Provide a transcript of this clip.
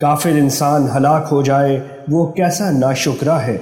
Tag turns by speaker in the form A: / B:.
A: کافر انسان ہلاک ہو جائے وہ کیسا ناشکرہ ہے؟